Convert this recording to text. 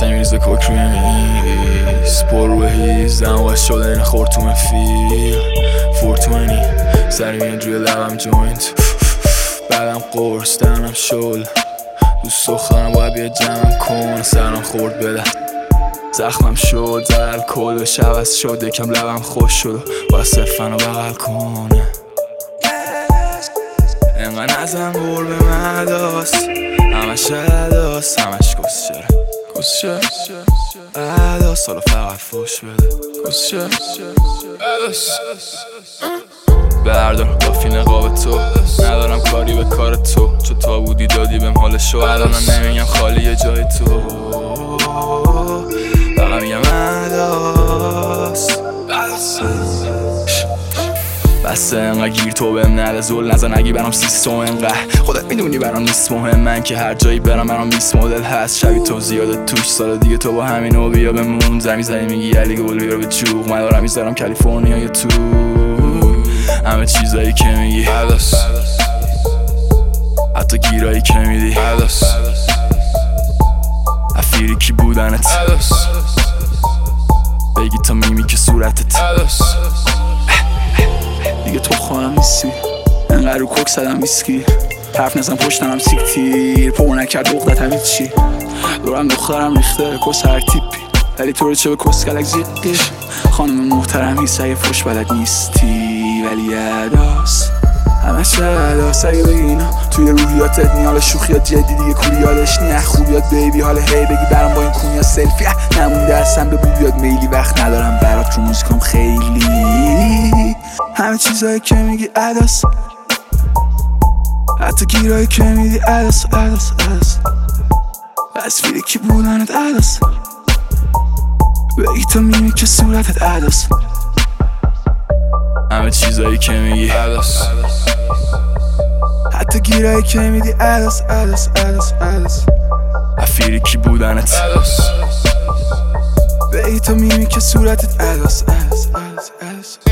تمیز کوک میز پر روی هیز شده این خورتوم فیل. فورتونی. سری میاد روی لبم جوینت. بعدم قرص دهنم شل. دوست دخترم باید بیا جمع کن. سرم خورد بده زخمم شد. زر کل شب از شد. یکم لبم خوش شد. با صرفن رو بغل کنه. انقدر نزن به مداست. همش عداست همش کسچره کسچه عداست حالا فقط فوش بده عداست بردار کافی نقاب تو ندارم کاری به کار تو چو تا بودی دادی بهم حالشو الان نمیگم خالی یه جای تو. فقط میگم بسه انقدر گیر تو بهم نده زول نزن اگه برام سیستم انقدر. خودت می‌دونی برام نیست مهم. من که هر جایی برم برام 20 مدل هست. شبی تو زیاده توش سال دیگه تو با همین و بیا بمون. زمین زنی میگی علی گل بیار به چوق من دارم می‌ذارم کالیفرنیا یا تو. همه چیزایی که میگی. حتی گیرایی که میدی. افیری کی بودنت؟ بگی تا میمی که صورتت. تو خواهم نیستی. انقدر رو کوک زدم ویسکی. حرف نزن پشتم هم سیکتیر پر نکرد اغدت هم چی دورم دخترم ریخته کس هر تیپی. ولی تو رو چه به کس کلک خانم محترمی سعی فش بلد نیستی. ولی اداس همه شهداست اگه بگی اینا. توی روحیاتت نیال شوخیات جدی دیگه کوری یادش نیه خوبیات بیبی. حال هی بگی برام با این کونیا سلفی. نمونده اصلا به بیاد میلی وقت ندارم برات رو موزیکام خیلی. همه چیزایی که میگی اداس حتی گیرایی که میدی اداس اداس اداس تصویری کی بودنت اداس بگی تو میمی که صورتت اداس همه چیزایی که میگی اداس حتی گیرایی که میدی اداس اداس اداس اداس افیری کی بودنت بگی تو میمی که صورتت اداس اداس اداس